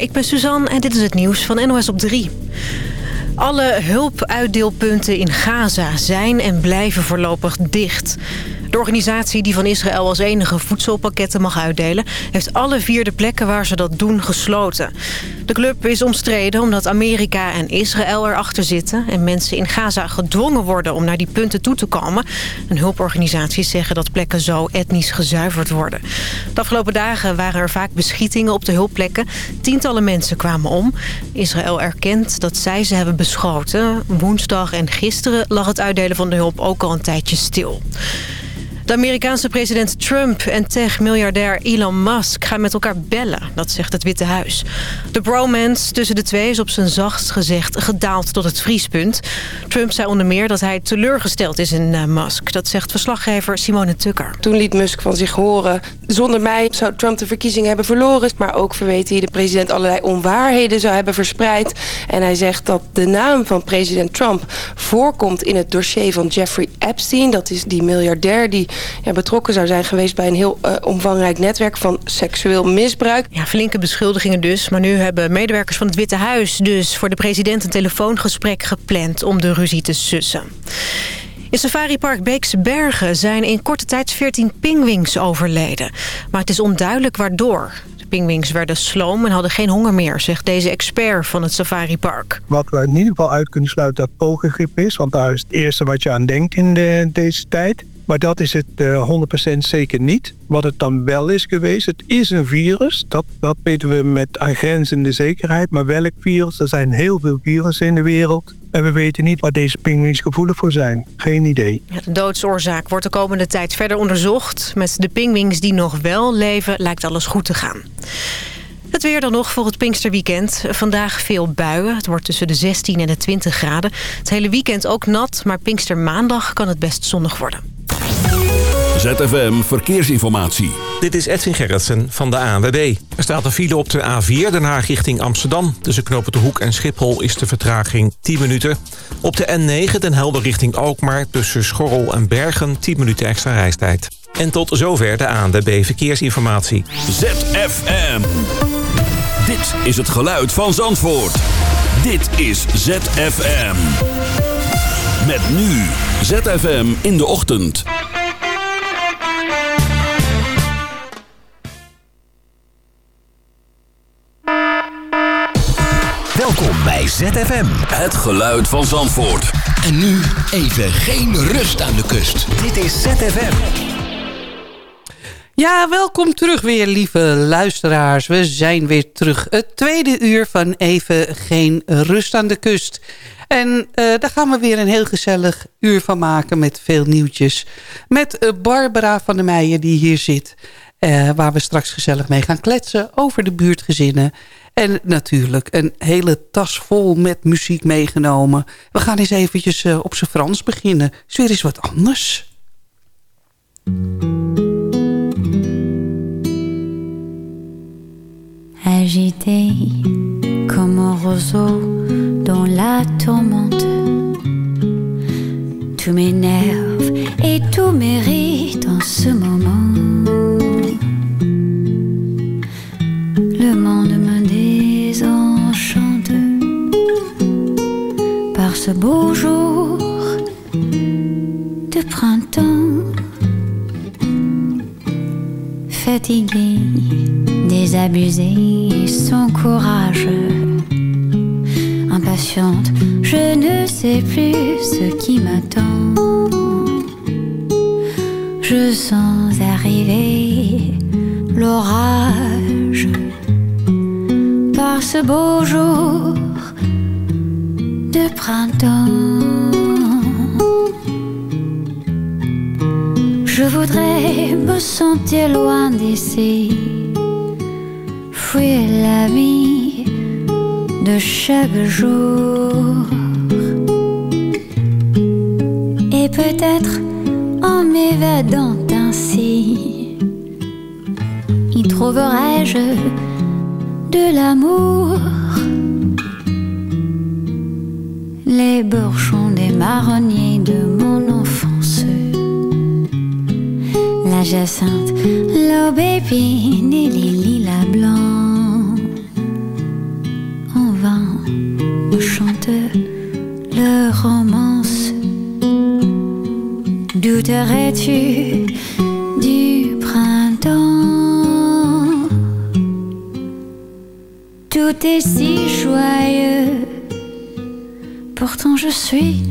Ik ben Suzanne en dit is het nieuws van NOS op 3. Alle hulpuitdeelpunten in Gaza zijn en blijven voorlopig dicht. De organisatie die van Israël als enige voedselpakketten mag uitdelen... heeft alle vierde plekken waar ze dat doen gesloten. De club is omstreden omdat Amerika en Israël erachter zitten... en mensen in Gaza gedwongen worden om naar die punten toe te komen. En hulporganisaties zeggen dat plekken zo etnisch gezuiverd worden. De afgelopen dagen waren er vaak beschietingen op de hulpplekken. Tientallen mensen kwamen om. Israël erkent dat zij ze hebben beschoten. Woensdag en gisteren lag het uitdelen van de hulp ook al een tijdje stil. De Amerikaanse president Trump en tech-miljardair Elon Musk gaan met elkaar bellen. Dat zegt het Witte Huis. De bromance tussen de twee is op zijn zachtst gezegd gedaald tot het vriespunt. Trump zei onder meer dat hij teleurgesteld is in uh, Musk. Dat zegt verslaggever Simone Tucker. Toen liet Musk van zich horen. Zonder mij zou Trump de verkiezingen hebben verloren. Maar ook verweten hij de president allerlei onwaarheden zou hebben verspreid. En hij zegt dat de naam van president Trump voorkomt in het dossier van Jeffrey Epstein. Dat is die miljardair die ja, betrokken zou zijn geweest bij een heel uh, omvangrijk netwerk van seksueel misbruik. Ja, flinke beschuldigingen dus. Maar nu hebben medewerkers van het Witte Huis dus voor de president een telefoongesprek gepland om de ruzie te sussen. In Safaripark Beekse Bergen zijn in korte tijd 14 pingwings overleden. Maar het is onduidelijk waardoor. De pingwings werden sloom en hadden geen honger meer, zegt deze expert van het safaripark. Wat we in ieder geval uit kunnen sluiten dat vogelgriep is, want daar is het eerste wat je aan denkt in de, deze tijd. Maar dat is het uh, 100% zeker niet. Wat het dan wel is geweest, het is een virus. Dat, dat weten we met aangrenzende zekerheid. Maar welk virus? Er zijn heel veel virussen in de wereld. En we weten niet waar deze pinguïns gevoelig voor zijn. Geen idee. De doodsoorzaak wordt de komende tijd verder onderzocht. Met de pinguïns die nog wel leven lijkt alles goed te gaan. Het weer dan nog voor het Pinksterweekend. Vandaag veel buien. Het wordt tussen de 16 en de 20 graden. Het hele weekend ook nat, maar Pinkstermaandag kan het best zonnig worden. ZFM Verkeersinformatie. Dit is Edwin Gerritsen van de ANWB. Er staat een file op de A4 Den Haag richting Amsterdam. Tussen knopen de Hoek en Schiphol is de vertraging 10 minuten. Op de N9 Den Helder richting Alkmaar tussen Schorrel en Bergen 10 minuten extra reistijd. En tot zover de ANWB Verkeersinformatie. ZFM. Dit is het geluid van Zandvoort. Dit is ZFM. Met nu ZFM in de ochtend. Welkom bij ZFM. Het geluid van Zandvoort. En nu even geen rust aan de kust. Dit is ZFM. Ja, welkom terug weer, lieve luisteraars. We zijn weer terug. Het tweede uur van Even Geen Rust aan de Kust. En uh, daar gaan we weer een heel gezellig uur van maken met veel nieuwtjes. Met uh, Barbara van der Meijen die hier zit. Uh, waar we straks gezellig mee gaan kletsen over de buurtgezinnen. En natuurlijk een hele tas vol met muziek meegenomen. We gaan eens eventjes uh, op zijn Frans beginnen. Is weer eens wat anders. Agité comme un roseau dans la tourmente Tout m'énerve et tout mérite en ce moment ce beau jour de printemps. Fatigué, désabusé, sans courage Impatiente, je ne sais plus ce qui m'attend. Je sens arriver l'orage par ce beau jour printemps. Je voudrais me sentir loin d'ici, fuir la vie de chaque jour. Et peut-être en m'évadant ainsi, y trouverais-je de l'amour? Les borchons des marronniers de mon enfance. La jacinthe, l'aubépine et les lilas blancs. chante le romance. Douterais-tu du printemps? Tout est si joyeux, je suis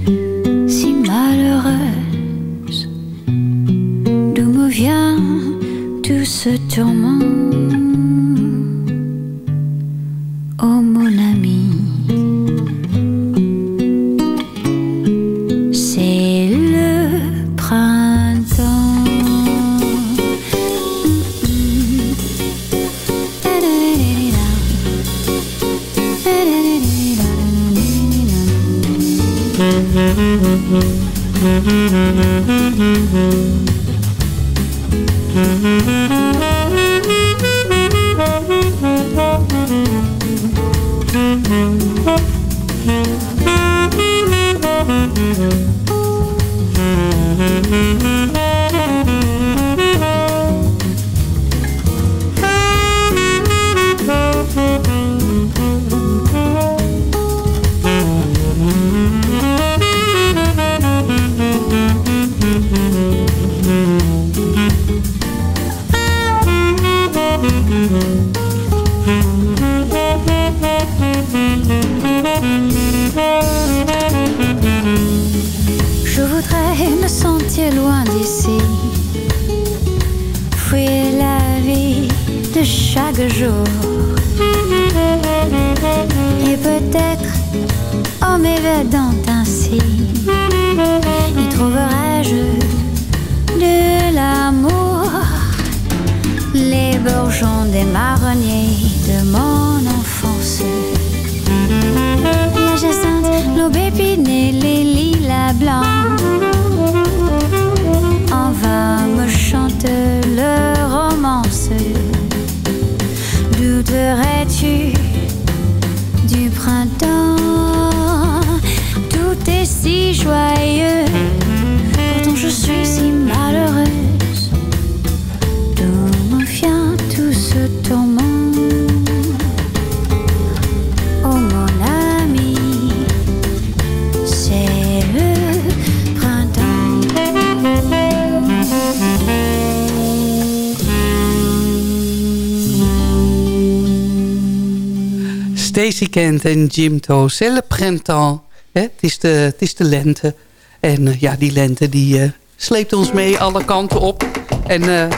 Stacey Kent en Jim To. C'est le printemps. Hè? Het, is de, het is de lente. En eh, ja, die lente die eh, sleept ons mee alle kanten op. En eh,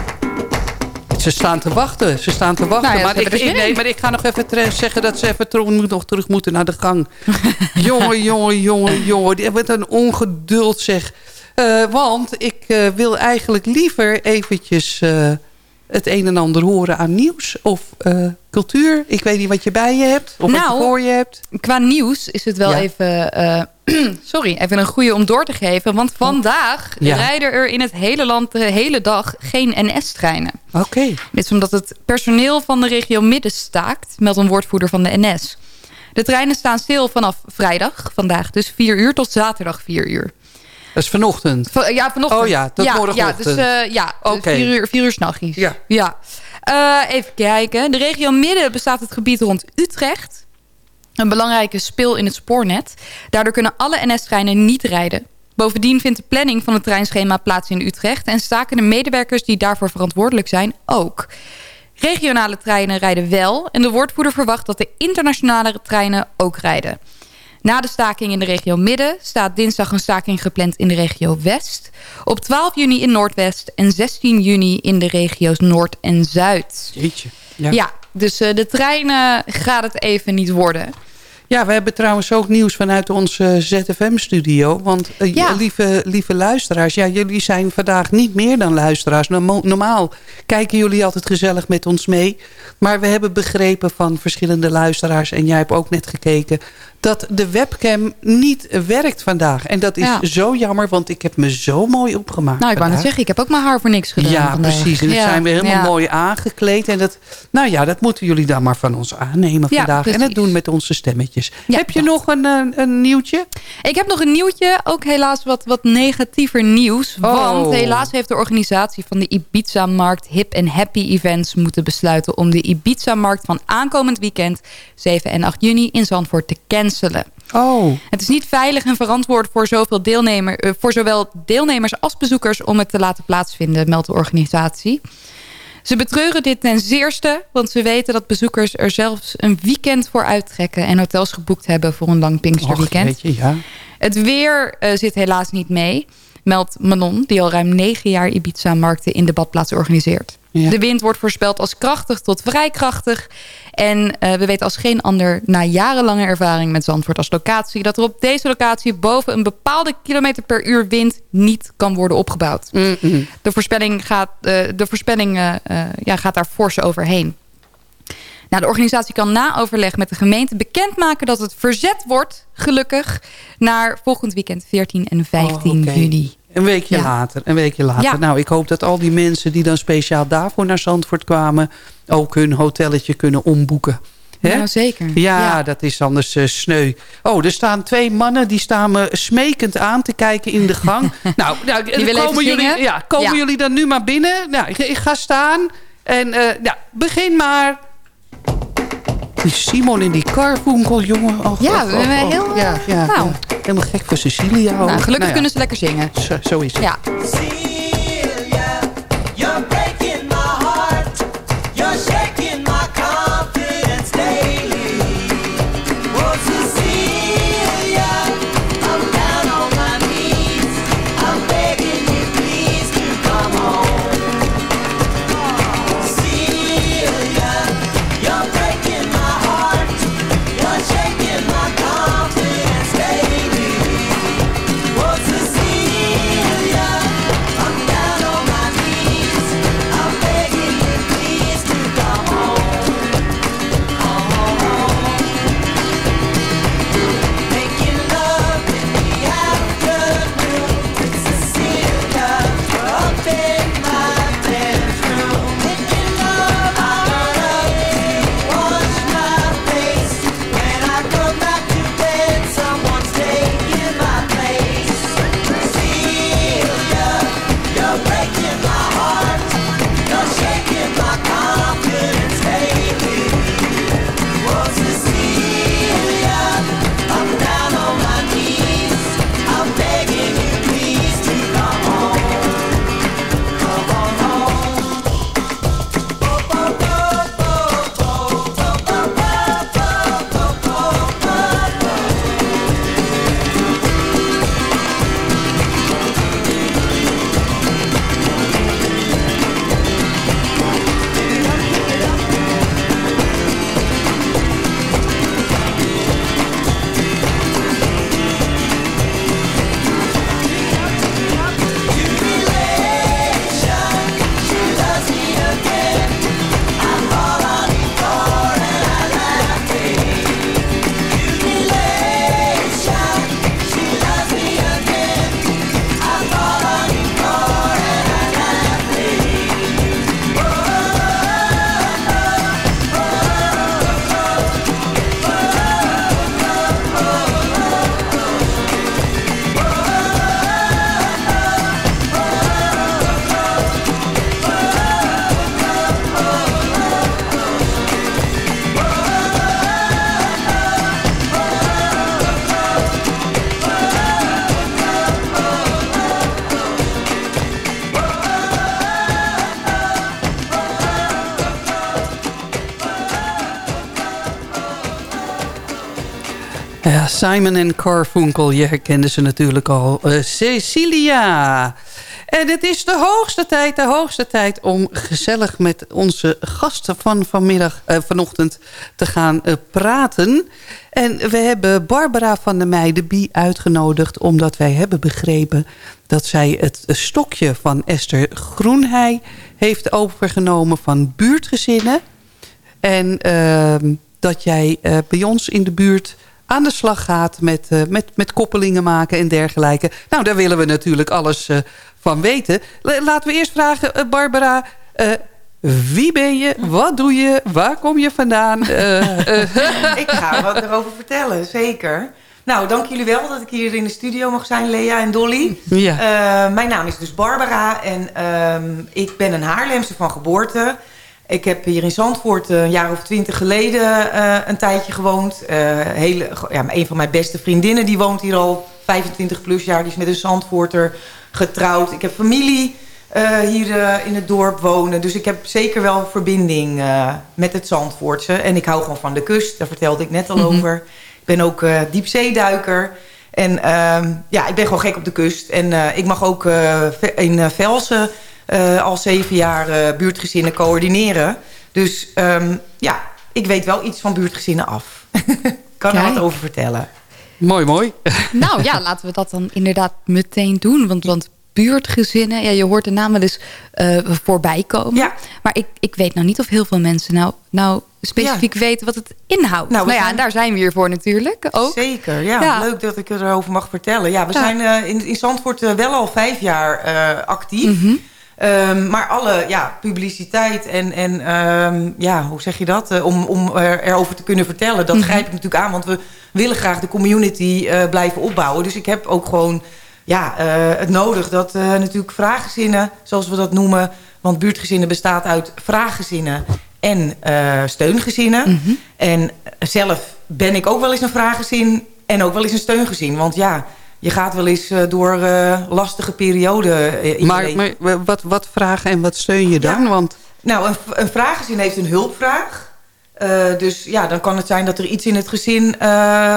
ze staan te wachten. Ze staan te wachten. Nou ja, maar, ik, nee, maar ik ga nog even zeggen dat ze even terug, nog terug moeten naar de gang. jongen, jongen, jongen, jongen. Die hebben een ongeduld zeg. Want ik wil eigenlijk liever eventjes het een en ander horen aan nieuws of eh, cultuur. Ik weet niet wat je bij je hebt of wat je Nou, voor je hebt. Qua nieuws is het wel Ja. even... eh, sorry, even een goede om door te geven. Want vandaag Ja. rijden er in het hele land de hele dag geen NS-treinen. Oké. Dit is omdat het personeel van de regio Midden staakt, meldt een woordvoerder van de NS. De treinen staan stil vanaf vrijdag, vandaag dus 4 uur, tot zaterdag 4 uur. Dat is vanochtend. Va- ja, vanochtend. Oh ja, tot ja, morgenochtend. Ja, dus, eh, ja, dus. 4 uur, vier uur s'nachtjes. Ja. ja. Eh, even kijken. De regio Midden bestaat het gebied rond Utrecht. Een belangrijke speel in het spoornet. Daardoor kunnen alle NS-treinen niet rijden. Bovendien vindt de planning van het treinschema plaats in Utrecht... en staken de medewerkers die daarvoor verantwoordelijk zijn ook. Regionale treinen rijden wel... en de woordvoerder verwacht dat de internationale treinen ook rijden. Na de staking in de regio Midden staat dinsdag een staking gepland in de regio West. Op 12 juni in Noordwest en 16 juni in de regio's Noord en Zuid. Jeetje. Ja, Ja. dus eh, de treinen gaat het even niet worden. Ja, we hebben trouwens ook nieuws vanuit onze ZFM-studio. Want eh, Ja. lieve, lieve luisteraars, ja, jullie zijn vandaag niet meer dan luisteraars. Normaal kijken jullie altijd gezellig met ons mee. Maar we hebben begrepen van verschillende luisteraars... en jij hebt ook net gekeken... dat de webcam niet werkt vandaag. En dat is Ja. zo jammer, want ik heb me zo mooi opgemaakt Nou, ik wou net zeggen, ik heb ook mijn haar voor niks gedaan Ja, vandaag. precies. En Ja, zijn we helemaal ja. mooi aangekleed. En dat, nou ja, dat moeten jullie dan maar van ons aannemen vandaag. En dat doen met onze stemmetjes. Heb je dat. nog een, een nieuwtje? Ik heb nog een nieuwtje, ook helaas wat, wat negatiever nieuws. Oh. Want helaas heeft de organisatie van de Ibiza-markt Hip and Happy Events moeten besluiten... om de Ibiza-markt van aankomend weekend 7 en 8 juni in Zandvoort te cancelen. Oh. Het is niet veilig en verantwoord voor, zoveel deelnemer, eh, voor zowel deelnemers als bezoekers om het te laten plaatsvinden, meldt de organisatie. Ze betreuren dit ten zeerste, want ze weten dat bezoekers er zelfs een weekend voor uittrekken en hotels geboekt hebben voor een lang Pinksterweekend. Och, jeetje, ja. Het weer eh, zit helaas niet mee, meldt Manon, die al ruim negen jaar Ibiza-markten in de badplaats organiseert. Ja. De wind wordt voorspeld als krachtig tot vrij krachtig. En eh, we weten als geen ander na jarenlange ervaring met Zandvoort als locatie... dat er op deze locatie boven een bepaalde kilometer per uur wind niet kan worden opgebouwd. De voorspelling gaat, eh, de voorspelling, eh, ja, gaat daar fors overheen. Nou, de organisatie kan na overleg met de gemeente bekendmaken dat het verzet wordt, gelukkig, naar volgend weekend 14 en 15 Oh, oké. juni. Een weekje Ja. later, een weekje later. Ja. Nou, ik hoop dat al die mensen die dan speciaal daarvoor naar Zandvoort kwamen... ook hun hotelletje kunnen omboeken. Ja, zeker. Ja, Ja. dat is anders eh, sneu. Oh, er staan twee mannen die staan me smekend aan te kijken in de gang. nou, nou komen, jullie, ja, komen Ja. jullie dan nu maar binnen? Nou, ik, ik ga staan. En eh, ja, begin maar. Die Simon in die karvoenkel, jongen. Och, Ja, och, we hebben och. heel, ja, eh, ja, nou. Helemaal gek voor Cecilia. Nou, gelukkig Nou ja, kunnen ze lekker zingen. Zo, zo is het. Ja. Simon en Carfunkel, je herkende ze natuurlijk al. Eh, Cecilia. En het is de hoogste tijd, de hoogste tijd om gezellig met onze gasten van vanmiddag, eh, vanochtend te gaan eh, praten. En we hebben Barbara van der Meijden uitgenodigd omdat wij hebben begrepen dat zij het stokje van Esther Groenhei heeft overgenomen van buurtgezinnen. En ehm, dat jij bij ons in de buurt aan de slag gaat met, eh, met, met koppelingen maken en dergelijke. Nou, daar willen we natuurlijk alles eh, van weten. La- Laten we eerst vragen, eh, Barbara... wie ben je? Wat doe je? Waar kom je vandaan? Ik ga wat erover vertellen, zeker. Nou, dank jullie wel dat ik hier in de studio mag zijn, Lea en Dolly. Ja. Mijn naam is dus Barbara en ehm, ik ben een Haarlemse van geboorte. Ik heb hier in Zandvoort eh, een jaar of twintig geleden eh, een tijdje gewoond. Hele, ja, een van mijn beste vriendinnen die woont hier al 25 plus jaar. Die is met een Zandvoorter getrouwd. Ik heb familie hier in het dorp wonen. Dus ik heb zeker wel verbinding met het Zandvoortse. En ik hou gewoon van de kust. Daar vertelde ik net al Mhm. over. Ik ben ook diepzeeduiker. En ehm, ja, ik ben gewoon gek op de kust. En ik mag ook in Velsen eh, al zeven jaar eh, buurtgezinnen coördineren. Dus ehm, ja, ik weet wel iets van buurtgezinnen af. Ik kan er wat over vertellen. Mooi, mooi. Nou ja, laten we dat dan inderdaad meteen doen. Want, want buurtgezinnen, ja, je hoort de naam wel eens eh, voorbij komen. Ja. Maar ik, ik weet nou niet of heel veel mensen nou, nou specifiek weten wat het inhoudt. Nou, Nou, ja, zijn- en daar zijn we hier voor natuurlijk ook. Zeker, ja, Ja. Leuk dat ik erover mag vertellen. Ja, we Ja. zijn eh, in, in Zandvoort wel al vijf jaar eh, actief. Mhm. Ehm, maar alle ja, publiciteit en, en ehm, ja, hoe zeg je dat? Eh, om, om er, erover te kunnen vertellen, dat Mhm. grijp ik natuurlijk aan. Want we willen graag de community eh, blijven opbouwen. Dus ik heb ook gewoon ja, eh, het nodig dat natuurlijk vraaggezinnen, zoals we dat noemen... want buurtgezinnen bestaat uit vraaggezinnen en steungezinnen. Mhm. En zelf ben ik ook wel eens een vraaggezin en ook wel eens een steungezin. Want ja, je gaat wel eens eh, door eh, lastige perioden eh, Maar, wat, wat vragen en wat steun je dan? Ja. Want Nou, een, een vraaggezin heeft een hulpvraag. Dus ja, dan kan het zijn dat er iets in het gezin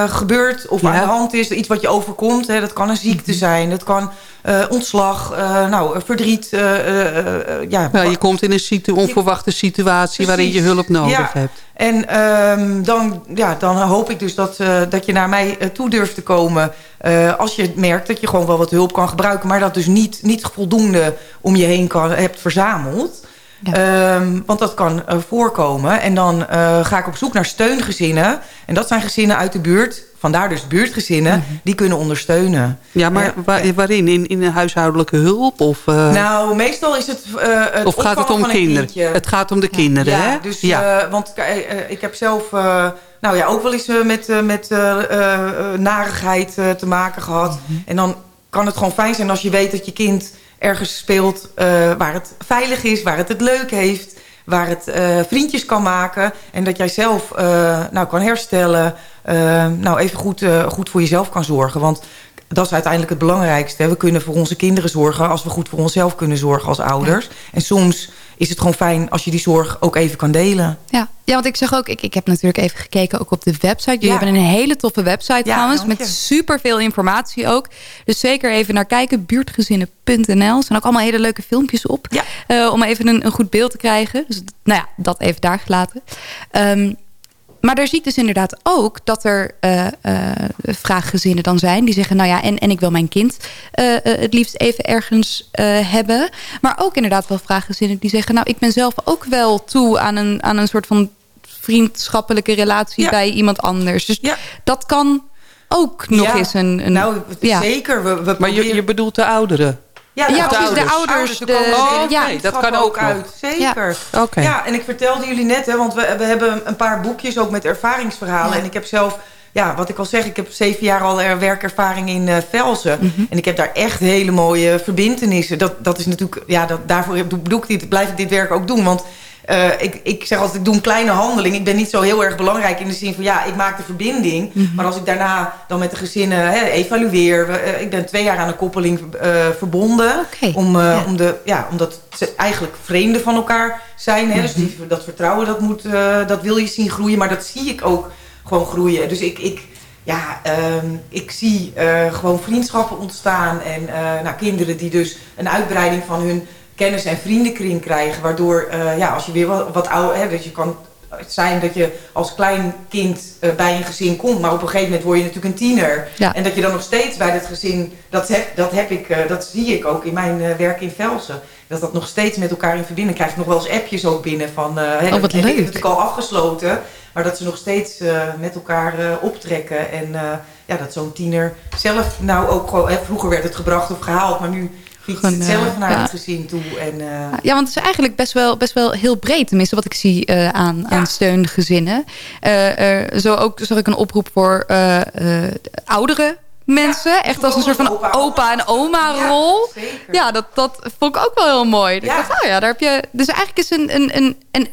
gebeurt of Ja. Mhm. aan de hand is. Iets wat je overkomt. Hè. Dat kan een ziekte zijn. Dat kan eh, ontslag, eh, nou, verdriet. eh, eh, eh, ja, ja, je komt in een situ onverwachte situatie waarin je hulp nodig Ja. hebt. En ehm, dan, ja, dan hoop ik dus dat, eh, dat je naar mij toe durft te komen... eh, als je merkt dat je gewoon wel wat hulp kan gebruiken... maar dat dus niet, niet voldoende om je heen kan, hebt verzameld... Ja. Ehm, want dat kan voorkomen. En dan eh, ga ik op zoek naar steungezinnen. En dat zijn gezinnen uit de buurt. Vandaar dus buurtgezinnen. Mhm. Die kunnen ondersteunen. Ja, maar waar- waarin? In, in een huishoudelijke hulp? Of, eh, Nou, meestal is het eh het of gaat het om kinderen? Het gaat om de kinderen, ja, hè? Dus, ja. eh, want ik heb zelf nou ja, ook wel eens met, met narigheid te maken gehad. Mhm. En dan kan het gewoon fijn zijn als je weet dat je kind ergens speelt... waar het veilig is, waar het het leuk heeft... waar het vriendjes kan maken... en dat jij zelf nou, kan herstellen... eh, nou even goed, eh, goed voor jezelf kan zorgen. Want dat is uiteindelijk het belangrijkste. We kunnen voor onze kinderen zorgen als we goed voor onszelf kunnen zorgen als ouders. En soms is het gewoon fijn als je die zorg ook even kan delen. Ja. ja, want ik zeg ook, ik, ik heb natuurlijk even gekeken ook op de website. Jullie Ja. hebben een hele toffe website Ja, trouwens. Met je. super veel informatie ook. Dus zeker even naar kijken. Buurtgezinnen.nl. Er staan ook allemaal hele leuke filmpjes op. Ja. eh, om even een, een goed beeld te krijgen. Dus nou ja, dat even daar gelaten. Ehm, maar daar zie ik dus inderdaad ook dat er eh, eh, vraaggezinnen dan zijn. Die zeggen, nou ja, en, en ik wil mijn kind eh, het liefst even ergens eh, hebben. Maar ook inderdaad wel vraaggezinnen die zeggen... nou, ik ben zelf ook wel toe aan een, aan een soort van vriendschappelijke relatie Ja. bij iemand anders. Dus Ja. dat kan ook nog Ja. eens een... een nou, ja. zeker. We, we Maar je, je bedoelt de ouderen? Ja, Ja, precies, de ouders, er de- komen de- er Oh, ja. oké, dat kan ook uit. Zeker. Ja, en ik vertelde jullie net, hè, want we, we hebben een paar boekjes ook met ervaringsverhalen. Ja. En ik heb zelf, ja, wat ik al zeg, ik heb zeven jaar al er werkervaring in eh, Velsen. Mhm. En ik heb daar echt hele mooie verbindenissen. Dat, dat is natuurlijk, ja, dat, daarvoor doe ik dit, blijf ik dit werk ook doen. Want eh, ik, ik zeg altijd, ik doe een kleine handeling. Ik ben niet zo heel erg belangrijk in de zin van, ja, ik maak de verbinding. Mhm. Maar als ik daarna dan met de gezinnen hè, evalueer. eh, ik ben twee jaar aan een koppeling eh, verbonden. Om, Ja. om de, ja, omdat ze eigenlijk vreemden van elkaar zijn. Hè? Dus die, dat vertrouwen, dat, moet, dat wil je zien groeien. Maar dat zie ik ook gewoon groeien. Dus ik, ik, ja, ehm, ik zie gewoon vriendschappen ontstaan. En nou, kinderen die dus een uitbreiding van hun kennis- en vriendenkring krijgen. Waardoor, eh, ja, als je weer wat, wat ouder... Hè, dus je kan het zijn dat je als klein kind eh, bij een gezin komt. Maar op een gegeven moment word je natuurlijk een tiener. Ja. En dat je dan nog steeds bij dat gezin... Dat, heb, dat, heb ik, eh, dat zie ik ook in mijn werk in Velsen. Dat dat nog steeds met elkaar in verbinding krijgt. Nog wel eens appjes ook binnen van... hè, Oh, wat dat heb ik leuk. natuurlijk al afgesloten. Maar dat ze nog steeds met elkaar optrekken. En ja, dat zo'n tiener zelf nou ook gewoon... Hè, vroeger werd het gebracht of gehaald. Maar nu Gewoon, het eh, zelf naar ja. het gezin toe. En, eh, Ja, want het is eigenlijk best wel, best wel heel breed. Tenminste, wat ik zie eh, aan, aan steungezinnen. Zo ook zag ik een oproep voor ouderen mensen. Echt als een soort van opa, en oma rol. Ja, dat, dat vond ik ook wel heel mooi. Ik dacht, oh ja, daar heb je... Dus eigenlijk is een, een, een, een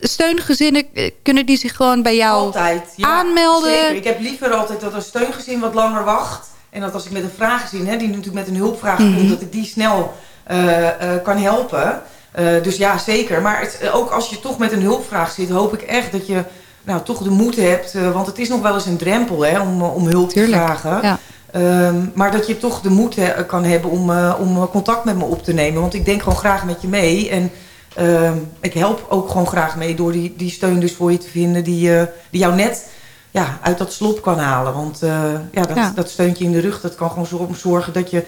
steungezinnen... kunnen die zich gewoon bij jou Altijd. Ja, aanmelden? Zeker. Ik heb liever altijd dat een steungezin wat langer wacht. En dat als ik met een vraaggezin, hè, die natuurlijk met een hulpvraag Mhm. komt, dat ik die snel eh, eh, kan helpen. Eh, dus ja, zeker. Maar het, ook als je toch met een hulpvraag zit, hoop ik echt dat je nou, toch de moed hebt. want het is nog wel eens een drempel hè, om, om hulp te vragen. Ja. Ehm, maar dat je toch de moed he- kan hebben om, om contact met me op te nemen. Want ik denk gewoon graag met je mee. En ehm, ik help ook gewoon graag mee door die, die steun dus voor je te vinden. Die, die jou net ja, uit dat slop kan halen. Want eh, ja, dat, Ja. dat steuntje in de rug, dat kan gewoon zo- zorgen dat je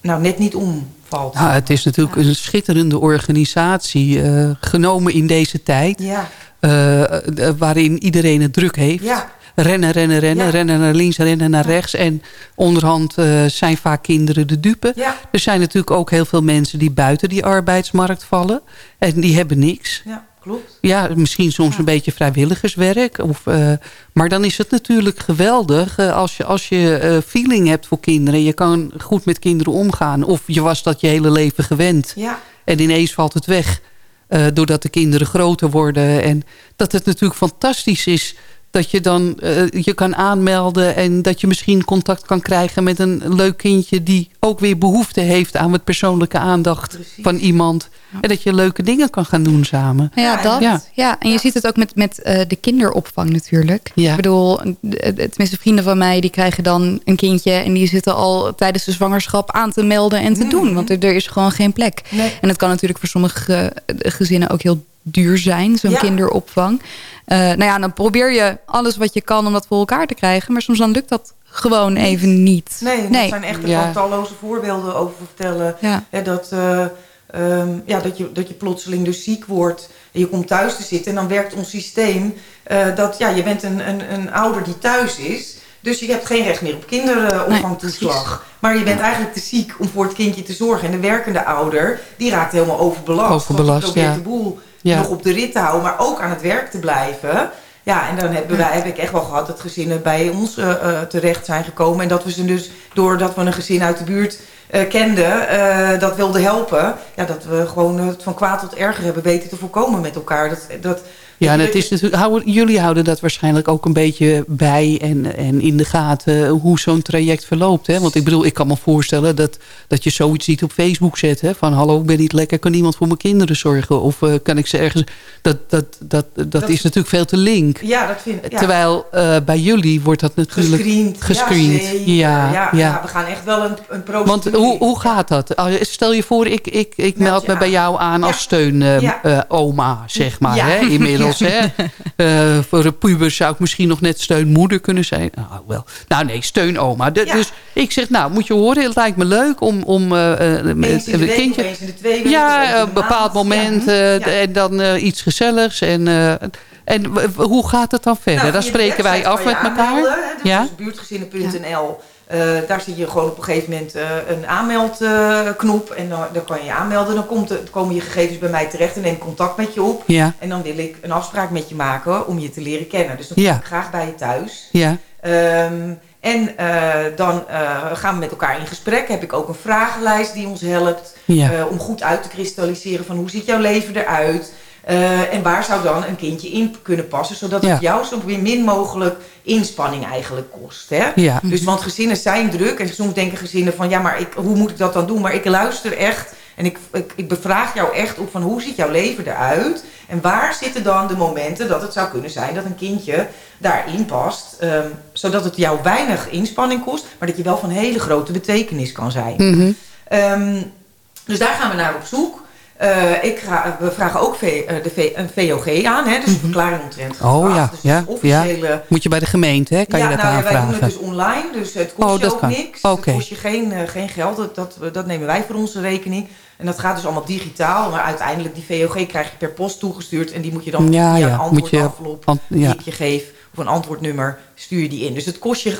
nou, net niet omvalt. Nou, het is natuurlijk een schitterende organisatie, eh, genomen in deze tijd. Ja. eh, waarin iedereen het druk heeft. Ja. Rennen, rennen, rennen. Rennen naar links, rennen naar rechts. En onderhand eh, zijn vaak kinderen de dupe. Ja. Er zijn natuurlijk ook heel veel mensen die buiten die arbeidsmarkt vallen. En die hebben niks. Ja, klopt. Ja, misschien soms een beetje vrijwilligerswerk. Of, eh, maar dan is het natuurlijk geweldig eh, als je, als je eh, feeling hebt voor kinderen. Je kan goed met kinderen omgaan. Of je was dat je hele leven gewend. Ja. En ineens valt het weg. doordat de kinderen groter worden. En dat het natuurlijk fantastisch is dat je dan eh, je kan aanmelden... en dat je misschien contact kan krijgen met een leuk kindje... die ook weer behoefte heeft aan wat persoonlijke aandacht van iemand. En dat je leuke dingen kan gaan doen samen. Ja, dat. Ja. Ja. en je ziet het ook met, met eh, de kinderopvang natuurlijk. Ja. Ik bedoel, eh, tenminste vrienden van mij... die krijgen dan een kindje... en die zitten al tijdens de zwangerschap aan te melden en te doen. Want er, er is gewoon geen plek. Nee. En het kan natuurlijk voor sommige gezinnen ook heel duur zijn... zo'n Ja. kinderopvang. Eh, nou ja, dan probeer je alles wat je kan om dat voor elkaar te krijgen. Maar soms dan lukt dat gewoon even niet. Nee, er zijn echt Ja. talloze voorbeelden over vertellen. Ja. Hè, dat, eh, ehm, ja, dat, je, dat je plotseling dus ziek wordt. En je komt thuis te zitten. En dan werkt ons systeem eh, dat ja, je bent een, een, een ouder die thuis is. Dus je hebt geen recht meer op kinderopvangtoeslag. maar je bent eigenlijk te ziek om voor het kindje te zorgen. En de werkende ouder, die raakt helemaal overbelast. Overbelast, want die probeert ja. de boel Nog op de rit te houden. Maar ook aan het werk te blijven. Ja, en dan hebben wij, heb ik echt wel gehad dat gezinnen bij ons eh, eh, terecht zijn gekomen. En dat we ze dus, doordat we een gezin uit de buurt eh, kenden, dat wilden helpen. Ja, dat we gewoon het van kwaad tot erger hebben weten te voorkomen met elkaar. Dat, dat, Ja, en het is natuurlijk, houden, jullie houden dat waarschijnlijk ook een beetje bij en, en in de gaten hoe zo'n traject verloopt. Hè? Want ik bedoel, ik kan me voorstellen dat, dat je zoiets ziet op Facebook zetten. Van hallo, ik ben niet lekker, kan iemand voor mijn kinderen zorgen? Of eh, kan ik ze ergens... Dat, dat, dat, dat, is natuurlijk veel te link. Ja, dat vind ik. Ja. Terwijl eh, bij jullie wordt dat natuurlijk Gescreend. gescreend. Ja. Ja, ja, ja. ja, we gaan echt wel een, een. Want hoe, hoe gaat dat? Als- Stel je voor, ik, ik, ik meld me bij jou aan als steun eh, oma, zeg maar. Hè, inmiddels. Hè? Eh, voor een puber zou ik misschien nog net steunmoeder kunnen zijn. Nou, wel. nou nee, steunoma. De, Dus ik zeg, nou, moet je horen, het lijkt me leuk om, om eh, eh, met een kindje... Ja, een bepaald moment Ja. Ja. en dan iets gezelligs. En, en hoe gaat het dan verder? Nou, dan de spreken wij af met elkaar. aanmelden. Dat ja? buurtgezinnen.nl. Eh, daar zie je gewoon op een gegeven moment eh, een aanmeldknop. en dan, dan kan je je aanmelden. Dan komt de, komen je gegevens bij mij terecht en neem contact met je op. Ja. En dan wil ik een afspraak met je maken om je te leren kennen. Dus dan kom Ja. ik graag bij je thuis. Ja. Ehm, en eh, dan gaan we met elkaar in gesprek. Heb ik ook een vragenlijst die ons helpt Ja. om goed uit te kristalliseren van hoe ziet jouw leven eruit. Eh, en waar zou dan een kindje in kunnen passen, zodat Ja. het jou zo weer min mogelijk inspanning eigenlijk kost. Hè? Ja. Dus want gezinnen zijn druk en soms denken gezinnen van ja, maar ik, hoe moet ik dat dan doen? Maar ik luister echt en ik, ik, ik bevraag jou echt op van hoe ziet jouw leven eruit? En waar zitten dan de momenten dat het zou kunnen zijn dat een kindje daarin past, ehm, zodat het jou weinig inspanning kost, maar dat je wel van hele grote betekenis kan zijn. Mhm. Ehm, dus daar gaan we naar op zoek. Eh, ik ga, we vragen ook V- eh, de V- een VOG aan, hè, dus een verklaring omtrent gedrag. Oh ja, Dus ja, een officiële... ja. Moet je bij de gemeente, hè? kan ja, je dat nou, ja, aanvragen? wij doen het dus online, dus het kost Oh, je dat ook kan. niks. Het kost je geen, eh, geen geld, dat, dat, dat nemen wij voor onze rekening. En dat gaat dus allemaal digitaal, maar uiteindelijk die VOG krijg je per post toegestuurd. En die moet je dan Ja, via ja, een je- die ja. ik je geef, of een antwoordnummer, stuur je die in. Dus het kost, je,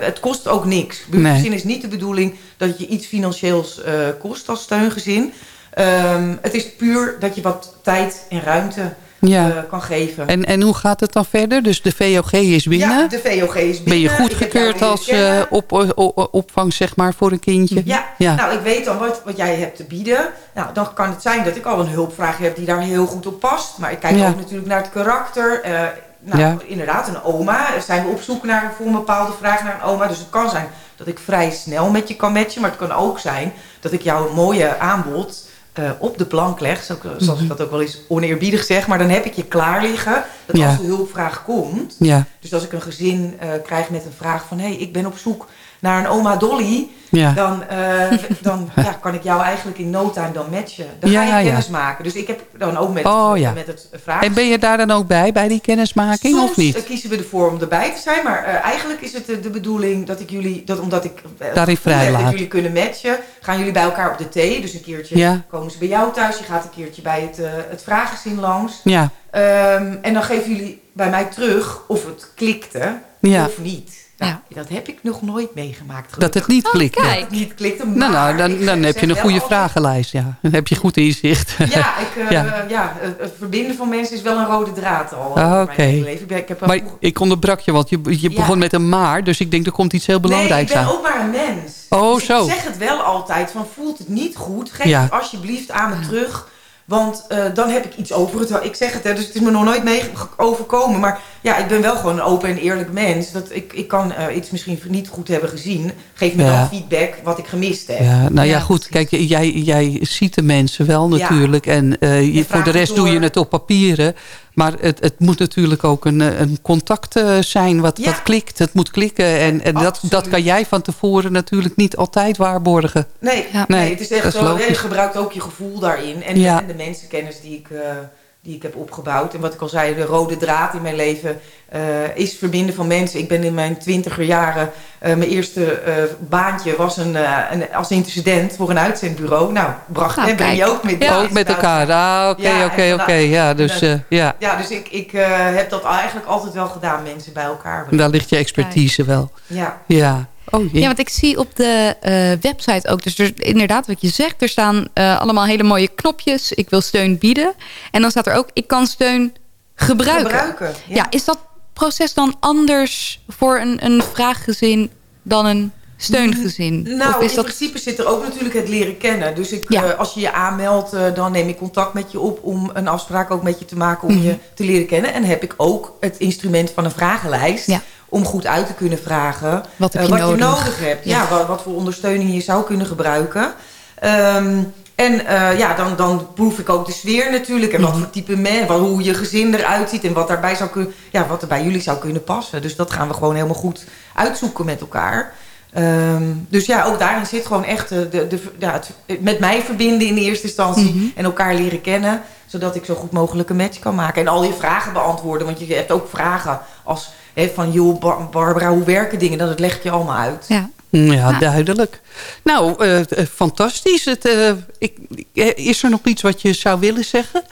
het kost ook niks. Buurtgezin is niet de bedoeling dat je iets financieels kost als steungezin. Ehm, het is puur dat je wat tijd en ruimte Ja. eh, kan geven. En, en hoe gaat het dan verder? Dus de VOG is binnen. Ja, de VOG is binnen. Ben je goedgekeurd als eh, op, o- opvang zeg maar, voor een kindje? Ja, Ja. nou ik weet dan wat, wat jij hebt te bieden. Nou, dan kan het zijn dat ik al een hulpvraag heb die daar heel goed op past. Maar ik kijk Ja. ook natuurlijk naar het karakter. Eh, nou, Ja. inderdaad, een oma. Zijn we op zoek naar voor een bepaalde vraag naar een oma. Dus het kan zijn dat ik vrij snel met je kan matchen. Maar het kan ook zijn dat ik jou een mooie aanbod eh, op de plank leg. Zo, zoals ik dat ook wel eens oneerbiedig zeg. Maar dan heb ik je klaar liggen. Dat Ja. als de hulpvraag komt. Ja. Dus als ik een gezin eh, krijg met een vraag van... hé, hey, ik ben op zoek naar een oma Dolly... Ja. dan, eh, dan ja, kan ik jou eigenlijk in no time dan matchen. Dan ga je kennis maken. Dus ik heb dan ook met, Oh, ja. met het vraag... En ben je daar dan ook bij, bij die kennismaking Soms of niet? eh, kiezen we ervoor om erbij te zijn. Maar eh, eigenlijk is het de, de bedoeling dat ik jullie... Dat omdat ik het vrijlaat. dat jullie kunnen matchen... gaan jullie bij elkaar op de thee. Dus een keertje komen ze bij jou thuis. Je gaat een keertje bij het, eh het vragenzin langs. Ja. Ehm, en dan geven jullie bij mij terug of het klikte Ja. of niet. Nou, Dat heb ik nog nooit meegemaakt. Dat het niet klikt. Dat het niet klikte, Nou, nou, maar dan, dan zeg heb je een goede vragenlijst. Ja. Dan heb je goed inzicht. Ja, ik, eh, Ja. ja. het, verbinden van mensen is wel een rode draad al. Ah, in Oké. hele leven. Ik, Maar onderbrak je, want je, je Ja. begon met een maar. Dus ik denk, er komt iets heel belangrijks nee, ik aan. ben ook maar een mens. Oh, Dus zo. Ik zeg het wel altijd, van voelt het niet goed, geef Ja. het alsjeblieft aan me terug. Want eh, dan heb ik iets over het... Ik zeg het, hè, dus het is me nog nooit mee overkomen. Maar ja, ik ben wel gewoon een open en eerlijk mens. Dat ik, ik kan eh, iets misschien niet goed hebben gezien. Geef me Ja. dan feedback wat ik gemist heb. Ja, nou ja, goed. Kijk, jij, jij ziet de mensen wel Ja. natuurlijk. En eh, je, Je voor de rest doe je het op papieren. Maar het, het moet natuurlijk ook een, eh, een contact eh, zijn wat, Ja. wat klikt. Het moet klikken. En, en dat, dat kan jij van tevoren natuurlijk niet altijd waarborgen. Nee, Nee, nee, het is echt is zo. Je gebruikt ook je gevoel daarin. En, Ja. en de mensenkennis die ik, eh, die ik heb opgebouwd. En wat ik al zei, de rode draad in mijn leven eh, is verbinden van mensen. Ik ben in mijn twintiger jaren... eh, mijn eerste eh, baantje was een, eh, een, als intercedent voor een uitzendbureau. Nou, bracht Nou, hè, ben je ook met Ja, ook met elkaar. Ah, oké, Ja, oké, oké. Ja, dus eh, ja. Ja, dus ik, ik eh, heb dat eigenlijk altijd wel gedaan, mensen bij elkaar. Daar ligt je expertise wel. Ja. Ja. Oh, jee. Ja, want ik zie op de eh, website ook, dus er, inderdaad wat je zegt, er staan eh, allemaal hele mooie knopjes. Ik wil steun bieden. En dan staat er ook, ik kan steun gebruiken. Gebruiken, ja. ja. is dat proces dan anders voor een, een vraaggezin dan een steungezin? Nou, of is in dat... principe zit er ook natuurlijk het leren kennen. Dus ik, Ja. eh, als je je aanmeldt, eh, dan neem ik contact met je op... om een afspraak ook met je te maken om Mhm. je te leren kennen. En heb ik ook het instrument van een vragenlijst... Ja. Om goed uit te kunnen vragen Wat eh, je wat nodig? je nodig hebt. Ja, Ja. wat, wat voor ondersteuning je zou kunnen gebruiken. Ehm, en eh, ja, dan, dan proef ik ook de sfeer natuurlijk. En wat voor type men, wat, hoe je gezin eruit ziet. En wat, daarbij zou kunnen, ja, wat er bij jullie zou kunnen passen. Dus dat gaan we gewoon helemaal goed uitzoeken met elkaar. Ehm, dus ja, ook daarin zit gewoon echt de, de, de, ja, het, met mij verbinden in de eerste instantie. Mhm. En elkaar leren kennen. Zodat ik zo goed mogelijk een match kan maken. En al je vragen beantwoorden. Want je hebt ook vragen als hè, van... joh, Bar- Barbara, hoe werken dingen? Dat leg ik je allemaal uit. Ja. Ja, Ja. duidelijk. Nou, eh, eh, fantastisch. Het, eh, ik, is er nog iets wat je zou willen zeggen?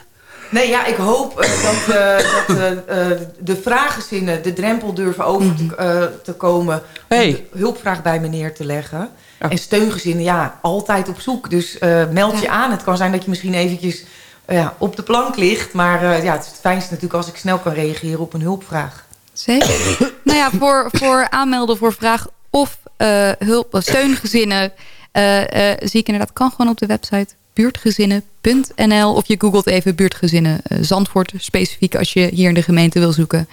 Nee, ja, ik hoop dat, eh, dat eh, eh, de vragenzinnen de drempel durven over te, te komen. Om Hey. hulpvraag bij me neer te leggen. En steungezinnen, ja, altijd op zoek. Dus eh, meld je aan. Het kan zijn dat je misschien eventjes ja, op de plank ligt. Maar eh, ja, het is het fijnste natuurlijk als ik snel kan reageren op een hulpvraag. Zeker. nou ja, voor, voor aanmelden voor vraag of eh, hulp, steungezinnen... eh, eh, zie ik inderdaad, kan gewoon op de website buurtgezinnen.nl of je googelt even buurtgezinnen Zandvoort specifiek als je hier in de gemeente wil zoeken.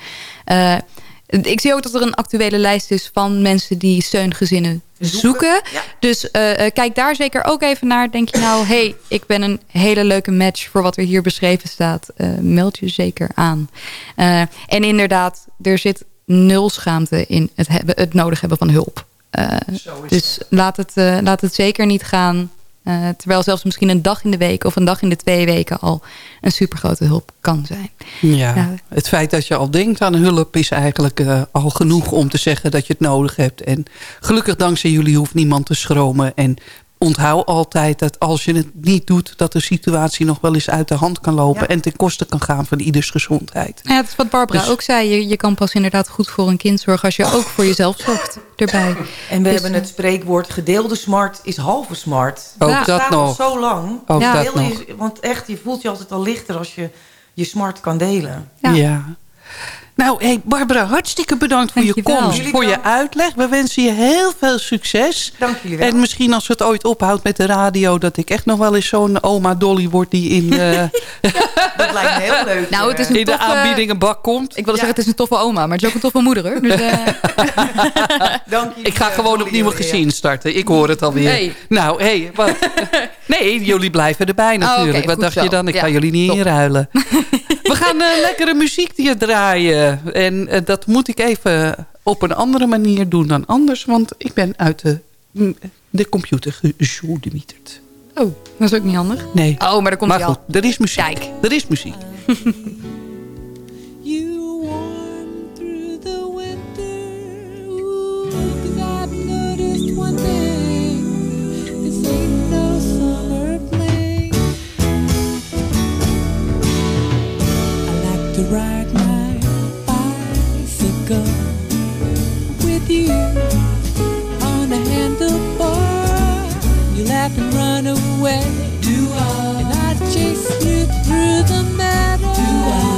Ik zie ook dat er een actuele lijst is van mensen die steungezinnen zoeken. Dus eh, eh, kijk daar zeker ook even naar. Denk je nou, hey, ik ben een hele leuke match voor wat er hier beschreven staat. Eh, meld je zeker aan. En inderdaad, er zit nul schaamte in het, hebben, het nodig hebben van hulp. Dus laat het, laat het zeker niet gaan. Eh, terwijl zelfs misschien een dag in de week of een dag in de twee weken al een supergrote hulp kan zijn. Ja. Ja. Het feit dat je al denkt aan hulp is eigenlijk eh, al genoeg om te zeggen dat je het nodig hebt. En gelukkig dankzij jullie hoeft niemand te schromen. En onthoud altijd dat als je het niet doet... dat de situatie nog wel eens uit de hand kan lopen... en ten koste kan gaan van ieders gezondheid. Ja, dat is wat Barbara Dus- ook zei. Je, je kan pas inderdaad goed voor een kind zorgen... als je ook voor jezelf zorgt erbij. En we Dus, hebben het spreekwoord gedeelde smart is halve smart. Ook Dat dat nog. zo lang. Ook Ja. dat je- nog. Want echt, je voelt je altijd al lichter als je je smart kan delen. Ja. Nou, hey Barbara, hartstikke bedankt voor je komst, voor je uitleg. We wensen je heel veel succes. Dank jullie wel. En misschien als het ooit ophoudt met de radio... dat ik echt nog wel eens zo'n oma Dolly word die in, eh, Dat lijkt me heel leuk. Nou, het is eh. een in de aanbiedingenbak komt. Ik wilde zeggen, het is een toffe oma, maar het is ook een toffe moeder. Hoor. Dus, eh, Dank jullie, Ik ga gewoon opnieuw een gezin starten. Ik hoor het alweer. Hey. Nou, hé, hey, wat? Nee, jullie blijven erbij natuurlijk. oké, wat dacht zo. je dan? Ik Ja, ga jullie niet top. inruilen. We gaan eh, lekkere muziek hier draaien. En eh, dat moet ik even op een andere manier doen dan anders. Want ik ben uit de, mm, de computer gesodemieterd. oh, dat is ook niet handig. Nee. Oh, maar daar komt maar goed, al. er is muziek. Kijk. Er is muziek. ride my bicycle with you on the handlebar. You laugh and run away. Do I? And I chase you through the meadow. Do I?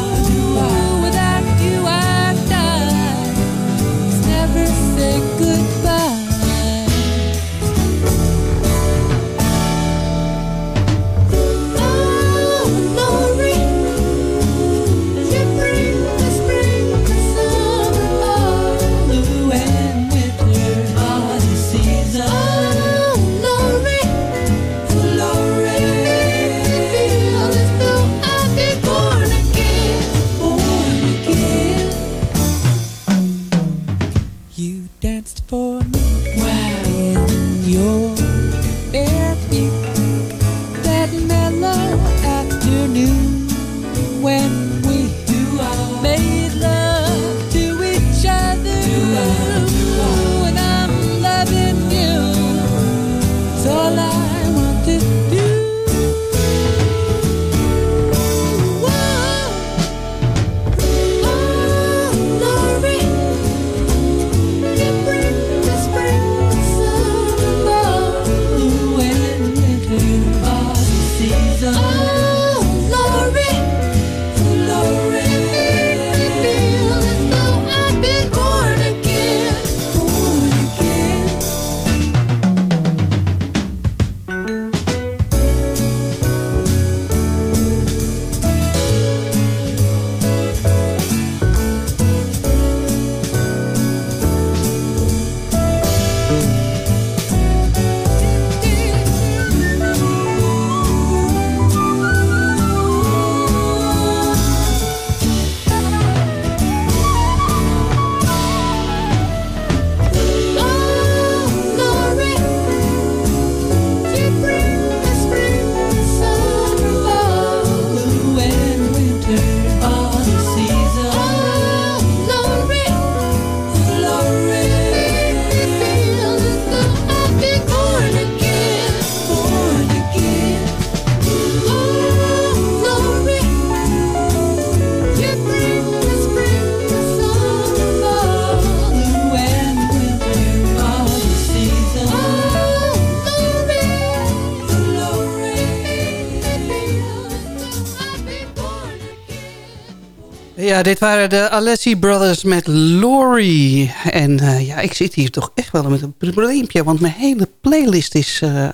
Ja, dit waren de Alessi Brothers met Lori. En eh, ja, ik zit hier toch echt wel met een probleempje. Want mijn hele playlist is, eh,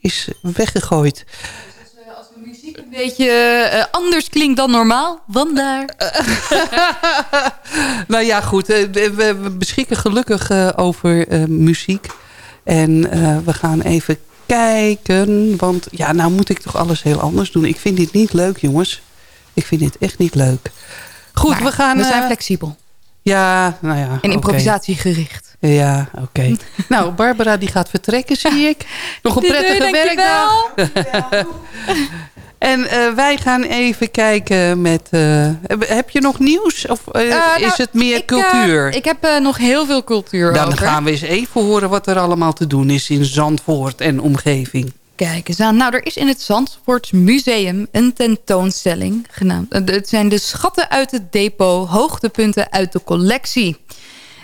is weggegooid. Als de muziek een beetje eh, anders klinkt dan normaal, vandaar. nou ja, goed. eh, we, beschikken gelukkig eh, over eh, muziek. En eh, we gaan even kijken. Want ja, nou moet ik toch alles heel anders doen. Ik vind dit niet leuk, jongens. Ik vind dit echt niet leuk. Goed, Maar we gaan... We zijn eh, flexibel ja, nou ja. en improvisatiegericht. Ja, oké. nou, Barbara die gaat vertrekken, zie ik. Nog een prettige dankjewel. werkdag. En eh, wij gaan even kijken met... eh, heb- je nog nieuws? Of Eh, nou, is het meer ik, cultuur? ik heb nog heel veel cultuur Dan over. gaan we eens even horen wat er allemaal te doen is in Zandvoort en omgeving. Kijk eens aan. Nou, er is in het Zandvoort Museum een tentoonstelling genaamd. eh, Het zijn de schatten uit het depot, hoogtepunten uit de collectie.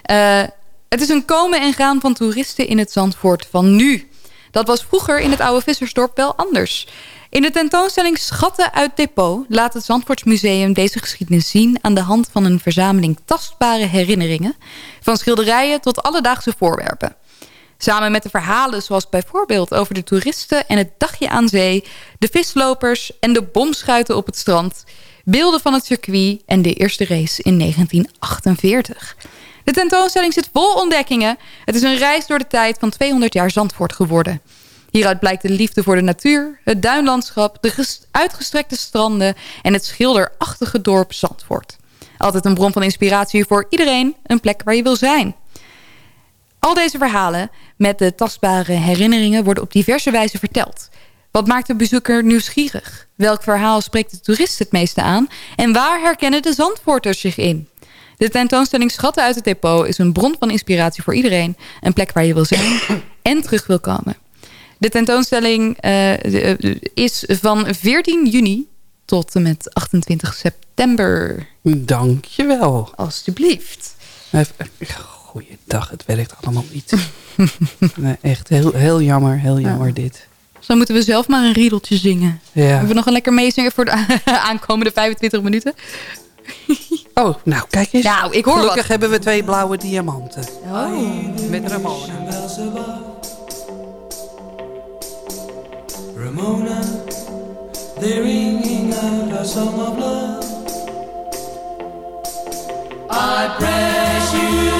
Eh, het is een komen en gaan van toeristen in het Zandvoort van nu. Dat was vroeger in het oude vissersdorp wel anders. In de tentoonstelling Schatten uit Depot laat het Zandvoortsmuseum deze geschiedenis zien aan de hand van een verzameling tastbare herinneringen, van schilderijen tot alledaagse voorwerpen. Samen met de verhalen zoals bijvoorbeeld over de toeristen en het dagje aan zee, de vislopers en de bomschuiten op het strand, beelden van het circuit en de eerste race in 1948. De tentoonstelling zit vol ontdekkingen. Het is een reis door de tijd van 200 jaar Zandvoort geworden. Hieruit blijkt de liefde voor de natuur, het duinlandschap, de ges- uitgestrekte stranden en het schilderachtige dorp Zandvoort. Altijd een bron van inspiratie voor iedereen, een plek waar je wil zijn. Al deze verhalen met de tastbare herinneringen worden op diverse wijze verteld. Wat maakt de bezoeker nieuwsgierig? Welk verhaal spreekt de toerist het meeste aan? En waar herkennen de Zandvoorters zich in? De tentoonstelling Schatten uit het Depot is een bron van inspiratie voor iedereen. Een plek waar je wil zijn en terug wil komen. De tentoonstelling eh, de- is van 14 juni tot en met 28 september. Dankjewel. Alsjeblieft. Goeiedag, het werkt allemaal niet. nee, echt heel, heel jammer, heel jammer dit. Zo moeten we zelf maar een riedeltje zingen. Ja. Hebben we nog een lekker meezingen voor de aankomende 25 minuten? Oh, nou kijk eens. Nou, ik hoor Gelukkig wat. hebben we twee blauwe diamanten. Oh. Met Ramona. Ramona, they're ringing out a song of love. I press you,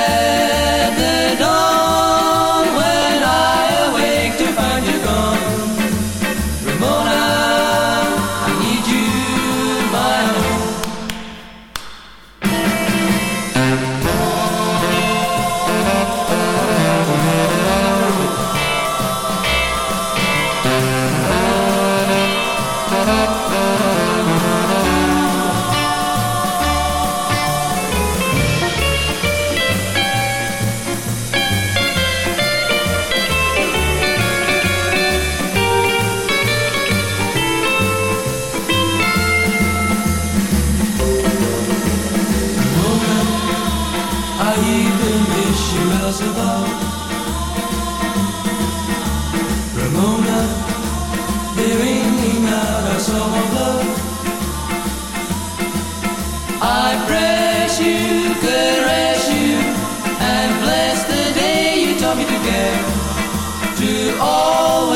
all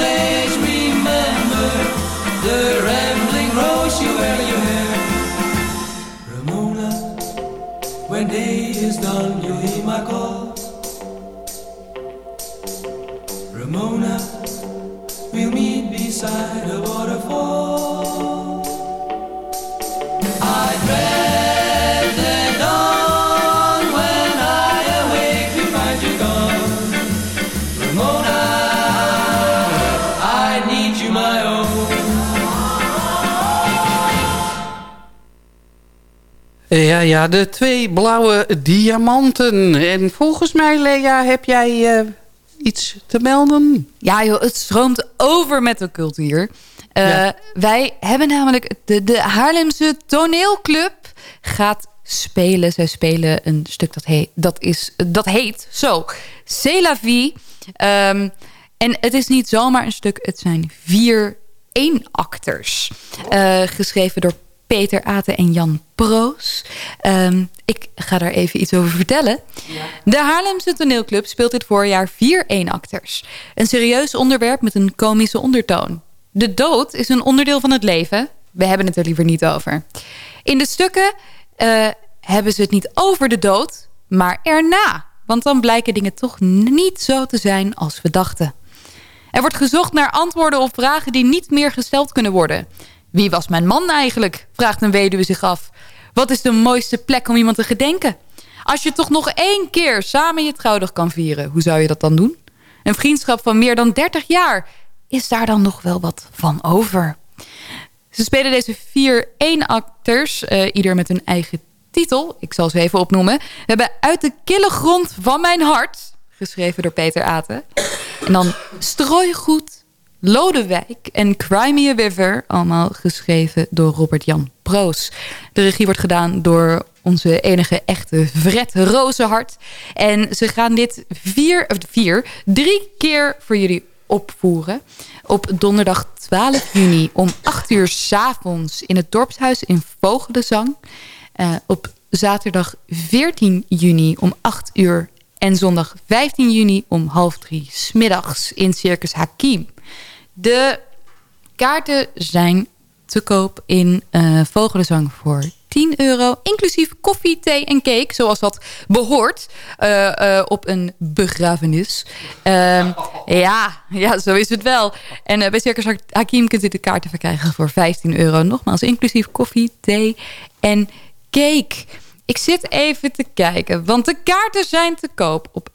Ja, ja, de twee blauwe diamanten. En volgens mij, Lea, heb jij eh, iets te melden? Ja joh, het stroomt over met de cultuur. Eh, Ja. Wij hebben namelijk de, de Haarlemse toneelclub gaat spelen. Zij spelen een stuk dat heet, dat is, dat heet zo, C'est la vie. Ehm, en het is niet zomaar een stuk, het zijn vier eenakters. Eh geschreven door Peter Aten en Jan Proos. Ehm, ik ga daar even iets over vertellen. De Haarlemse toneelclub speelt dit voorjaar vier eenakters. Een serieus onderwerp met een komische ondertoon. De dood is een onderdeel van het leven. We hebben het er liever niet over. In de stukken eh, hebben ze het niet over de dood, maar erna. Want dan blijken dingen toch niet zo te zijn als we dachten. Er wordt gezocht naar antwoorden op vragen die niet meer gesteld kunnen worden. Wie was mijn man eigenlijk? vraagt een weduwe zich af. Wat is de mooiste plek om iemand te gedenken? Als je toch nog één keer samen je trouwdag kan vieren, hoe zou je dat dan doen? Een vriendschap van meer dan 30 jaar. Is daar dan nog wel wat van over? Ze spelen deze vier één-acters, eh, ieder met een eigen titel. Ik zal ze even opnoemen. We hebben Uit de kille grond van mijn hart, geschreven door Peter Aten. En dan Strooigoed, Lodewijk en Crimea River, allemaal geschreven door Robert-Jan Proos. De regie wordt gedaan door onze enige echte Fred Rozenhart. En ze gaan dit vier, of vier, drie keer voor jullie opvoeren. Op donderdag 12 juni om 8 uur 's avonds in het dorpshuis in Vogelenzang. Eh, op zaterdag 14 juni om 8 uur en zondag 15 juni om half drie middags in Circus Hakim. De kaarten zijn te koop in eh Vogelenzang voor 10 euro. Inclusief koffie, thee en cake, zoals dat behoort eh, eh, op een begrafenis. Ehm, ja, ja, zo is het wel. En bij Circus Hakim kunt u de kaarten verkrijgen voor 15 euro. Nogmaals, inclusief koffie, thee en cake. Ik zit even te kijken, want de kaarten zijn te koop op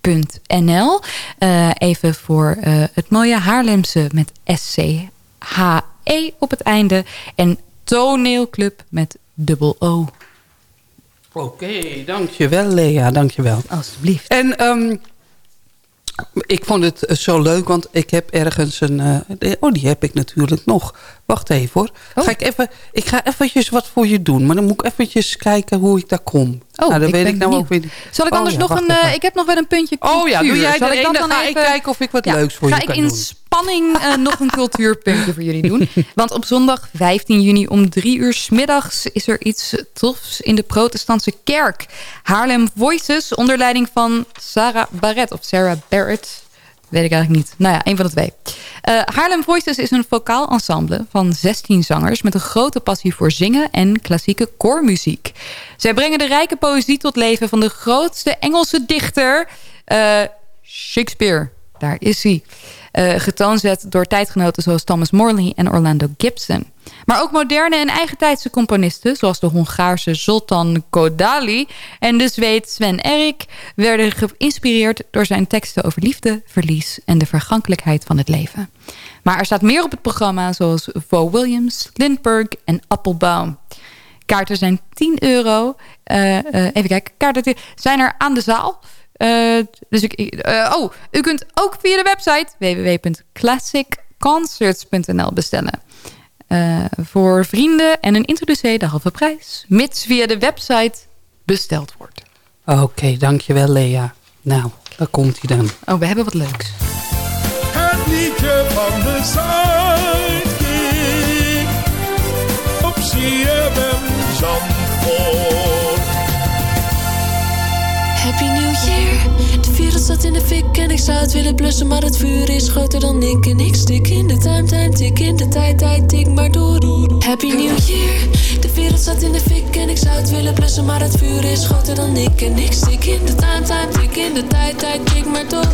www.haarlemse-toneelclub.nl. Eh, even voor eh, het mooie Haarlemse met S-C-H-E op het einde. En toneelclub met dubbel O. Oké, dankjewel Lea, dankjewel. Alsjeblieft. En ehm, ik vond het eh, zo leuk, want ik heb ergens een... eh, oh, die heb ik natuurlijk nog. Wacht even hoor. Oh. Ga ik, even, ik ga eventjes wat voor je doen. Maar dan moet ik eventjes kijken hoe ik daar kom. Oh, nou, dan ik weet ik nou ook weer. Zal ik Oh, anders ja, nog een... eh, even. ik heb nog wel een puntje Oh ja, doe jij Zal er ik dan ga ik kijken of ik wat leuks voor ga je ik kan in doen. Spanning eh, nog een cultuurpuntje voor jullie doen. Want op zondag 15 juni om drie uur 's middags is er iets tofs in de protestantse kerk. Haarlem Voices onder leiding van Sarah Barrett of Sarah Barrett. Weet ik eigenlijk niet. Nou ja, een van de twee. Eh, Haarlem Voices is een vocaal ensemble van 16 zangers... met een grote passie voor zingen en klassieke koormuziek. Zij brengen de rijke poëzie tot leven van de grootste Engelse dichter... eh, Shakespeare. Daar is hij. Eh, getoonzet door tijdgenoten zoals Thomas Morley en Orlando Gibson. Maar ook moderne en eigentijdse componisten... zoals de Hongaarse Zoltan Kodaly en de Zweed Sven Erik... werden geïnspireerd door zijn teksten over liefde, verlies... en de vergankelijkheid van het leven. Maar er staat meer op het programma... zoals Vo Williams, Lindbergh en Appelbaum. Kaarten zijn 10 euro. Eh, eh, even kijken, kaarten zijn er aan de zaal... Eh, dus ik, eh, oh, u kunt ook via de website www.classicconcerts.nl bestellen. Eh, voor vrienden en een introducee de halve prijs. Mits via de website besteld wordt. Oké, dankjewel Lea. Nou, daar komt hij dan. Oh, we hebben wat leuks. Het liedje van de. Op CFM Zandvoort. Staat in de fik en ik zou het willen blussen, maar het vuur is groter dan ik. En ik stik in de time, time, tik in de tijd, tijd, tik maar door. Happy New Year. De wereld staat in de fik en ik zou het willen blussen, maar het vuur is groter dan ik. En ik stik in de time, time, tik in de tijd, tijd, tik maar door.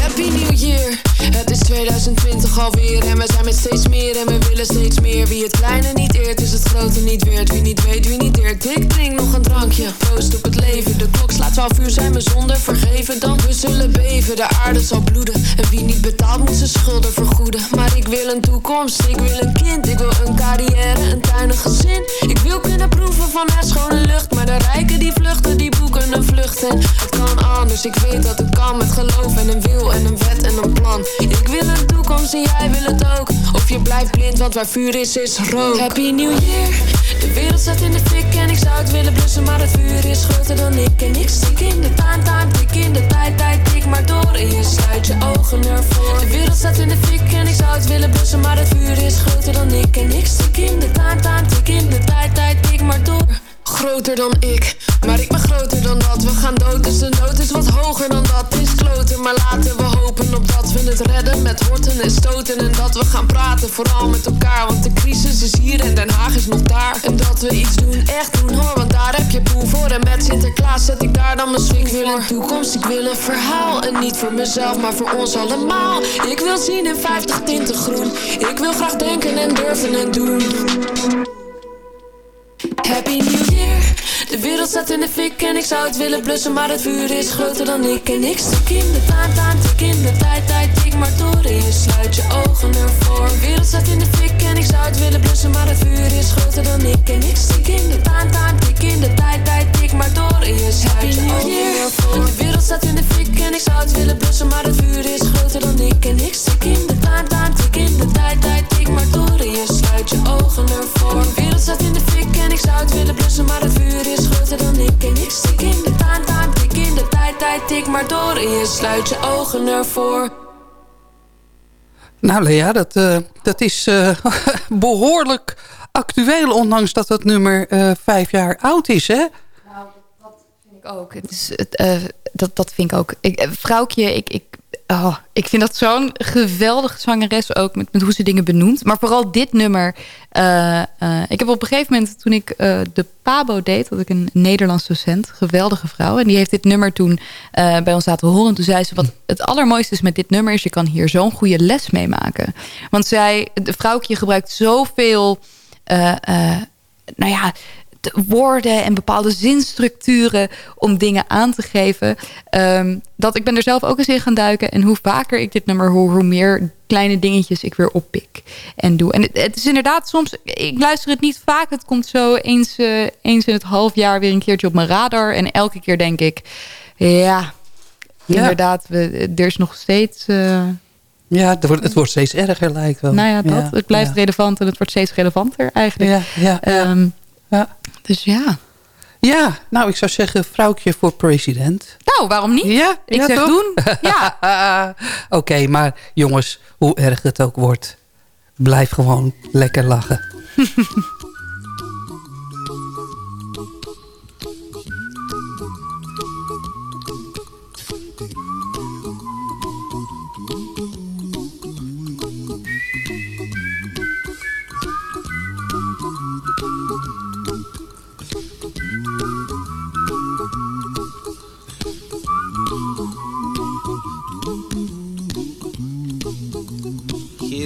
Happy New Year. Het is 2020 alweer en we zijn met steeds meer en we willen steeds meer. Wie het kleine niet eert, is het grote niet weert. Wie niet weet, wie niet eert, ik drink nog een drankje. Proost op het leven, de klok slaat 12 uur, zijn we zonder vergeven. Dan we beven, de aarde zal bloeden. En wie niet betaalt, moet zijn schulden vergoeden. Maar ik wil een toekomst, ik wil een kind, ik wil een carrière, een tuin, een gezin. Ik wil kunnen proeven van haar schone lucht, maar de rijken die vluchten, die boeken een vlucht. En het kan anders, ik weet dat het kan met geloof en een wil en een wet en een plan. Ik wil een toekomst en jij wil het ook. Of je blijft blind, want waar vuur is, is rook. Happy New Year. De wereld staat in de fik en ik zou het willen blussen, maar het vuur is groter dan ik. En ik stik in de time, time, tik in de tijd, tijd, tik maar door. En je sluit je ogen ervoor. De wereld staat in de fik en ik zou het willen blussen, maar het vuur is groter dan ik. En ik stik in de time, time, tik in de tijd, tijd, tik maar door. Groter dan ik, maar ik ben groter dan dat. We gaan dood, dus de nood is wat hoger dan dat. Is kloten, maar laten we hopen op dat we het redden met horten en stoten. En dat we gaan praten, vooral met elkaar. Want de crisis is hier en Den Haag is nog daar. En dat we iets doen, echt doen hoor, want daar heb je poen voor. En met Sinterklaas zet ik daar dan mijn swing voor. Ik wil een toekomst, ik wil een verhaal. En niet voor mezelf, maar voor ons allemaal. Ik wil zien in 50 tinten groen. Ik wil graag denken en durven en doen. Happy New Year. De wereld staat in de fik en ik zou het willen blussen Maar het vuur is groter dan ik En ik stik in de taan, taan, tik in de tijd, tijd Tik maar door je sluit je ogen ervoor De wereld staat in de fik en ik zou het willen blussen Maar het vuur is groter dan ik En ik stik in de taan, taan, tik in de tijd, tijd Tik maar door je sluit je ogen ervoor De wereld staat in de fik en ik zou het willen blussen Maar het vuur is groter dan ik En ik stik in de taan, taan, tik in de tijd, tijd Tik maar door je sluit je ogen ervoor De wereld staat in de fik en ik zou het willen blussen Maar het vuur is groter dan ik En ik stik in de taan, taan, tik in de tijd, tijd Tik maar door en je sluit je ogen ervoor Nou Lea, dat, eh, dat is eh, behoorlijk actueel... ondanks dat het nummer eh, vijf jaar oud is, hè? ik ook. Het is, het, eh, dat, dat vind ik ook. Ik, vrouwtje, ik, ik, oh, ik vind dat zo'n geweldige zangeres ook met, met hoe ze dingen benoemt. Maar vooral dit nummer. eh, eh, ik heb op een gegeven moment, toen ik eh, de Pabo deed, had ik een Nederlands docent, geweldige vrouw. En die heeft dit nummer toen bij ons laten horen. En toen zei ze, wat het allermooiste is met dit nummer is, je kan hier zo'n goede les mee maken. Want zij, de vrouwtje gebruikt zoveel, nou ja, woorden en bepaalde zinstructuren om dingen aan te geven. Ehm, dat ik ben er zelf ook eens in gaan duiken. En hoe vaker ik dit nummer hoor, hoe meer kleine dingetjes ik weer oppik en doe. En het, het is inderdaad soms, ik luister het niet vaak. Het komt zo eens, eh, eens in het half jaar weer een keertje op mijn radar. En elke keer denk ik, ja, inderdaad, we, er is nog steeds... eh, Ja, het wordt, het wordt steeds erger lijkt wel. nou ja, dat. het blijft ja. relevant en het wordt steeds relevanter eigenlijk. Ja, ja, Ehm, ja. Dus ja. Ja, nou ik zou zeggen vrouwtje voor president. Nou, waarom niet? Ja, Ik ja, zeg toch? doen. Ja. Oké, maar jongens, hoe erg het ook wordt... blijf gewoon lekker lachen.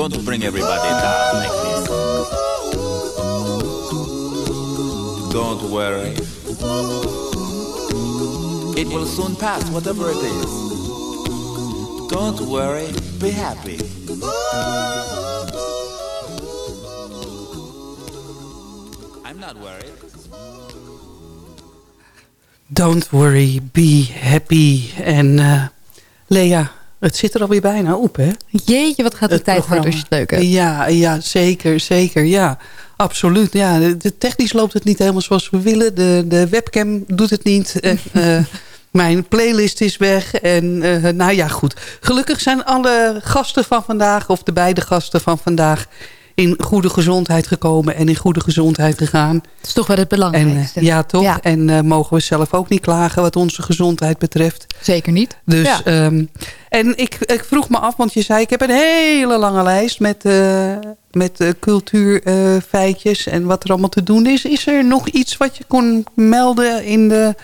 Don't bring everybody down like this. Don't worry. It will soon pass, whatever it is. Don't worry, be happy. I'm not worried. Don't worry, be happy. En eh, Lea, het zit er alweer bijna op, hè? Jeetje, wat gaat de Het tijd hard programma. als je het leuk hebt. Ja, ja, zeker, zeker, ja. Absoluut, ja. De, technisch loopt het niet helemaal zoals we willen. De, de webcam doet het niet. En, eh, mijn playlist is weg. En eh, nou ja, goed. Gelukkig zijn alle gasten van vandaag... of de beide gasten van vandaag... in goede gezondheid gekomen en in goede gezondheid gegaan. Dat is toch wel het belangrijkste. eh, ja, toch? En eh, mogen we zelf ook niet klagen wat onze gezondheid betreft. Zeker niet. Dus, Ja. ehm, en ik, ik vroeg me af, want je zei... ik heb een hele lange lijst met, eh met cultuurfeitjes... en wat er allemaal te doen is. Is er nog iets wat je kon melden in de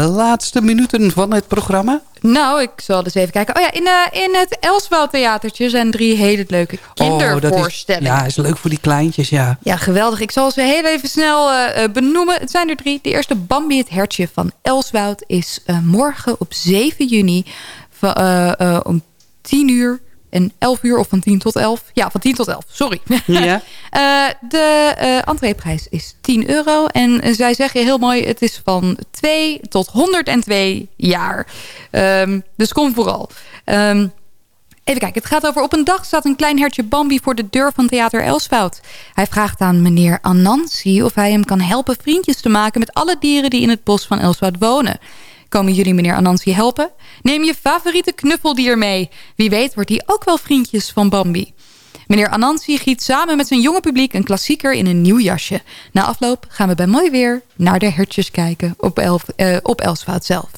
laatste minuten van het programma? Nou, ik zal eens even kijken. Oh ja, in, eh, in het Elswoud Theatertje zijn drie hele leuke Oh, dat is, kindervoorstellingen. ja, is leuk voor die kleintjes, ja. Ja, geweldig. Ik zal ze heel even snel eh, eh, benoemen. Het zijn er drie. De eerste Bambi, het hertje van Elswoud... is morgen op 7 juni om 10 uur en 11 uur of van 10 tot 11. Ja, van 10 tot 11, sorry. Ja. Eh, de eh entreeprijs is 10 euro. En eh, zij zeggen heel mooi, het is van 2 tot 102 jaar. Ehm, dus kom vooral. Ehm, Even kijken, het gaat over op een dag staat een klein hertje Bambi voor de deur van Theater Elswoud. Hij vraagt aan meneer Anansi of hij hem kan helpen vriendjes te maken met alle dieren die in het bos van Elswoud wonen. Komen jullie meneer Anansi helpen? Neem je favoriete knuffeldier mee. Wie weet wordt hij ook wel vriendjes van Bambi. Meneer Anansi giet samen met zijn jonge publiek een klassieker in een nieuw jasje. Na afloop gaan we bij mooi weer naar de hertjes kijken op, Elf, eh, op Elswoud zelf.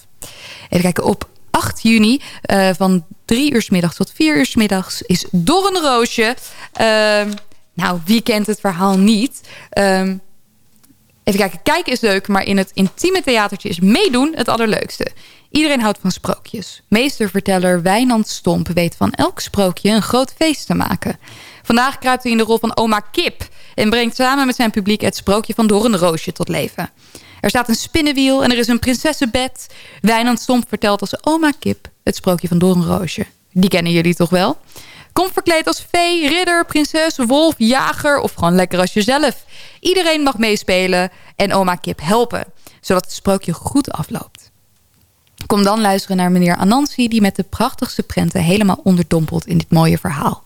Even kijken, op 8 juni eh, van 3 uur 's middags tot 4 uur 's middags is Doornroosje. Ehm nou, wie kent het verhaal niet? Ehm, even kijken, kijken is leuk, maar in het intieme theatertje is meedoen het allerleukste. Iedereen houdt van sprookjes. Meesterverteller Wijnand Stomp weet van elk sprookje een groot feest te maken. Vandaag kruipt hij in de rol van oma Kip... en brengt samen met zijn publiek het sprookje van Doornroosje tot leven. Er staat een spinnenwiel en er is een prinsessenbed. Wijnand Stomp vertelt als oma Kip het sprookje van Doornroosje. Die kennen jullie toch wel? Kom verkleed als vee, ridder, prinses, wolf, jager of gewoon lekker als jezelf. Iedereen mag meespelen en oma Kip helpen, zodat het sprookje goed afloopt. Kom dan luisteren naar meneer Anansi... die met de prachtigste prenten helemaal onderdompelt in dit mooie verhaal.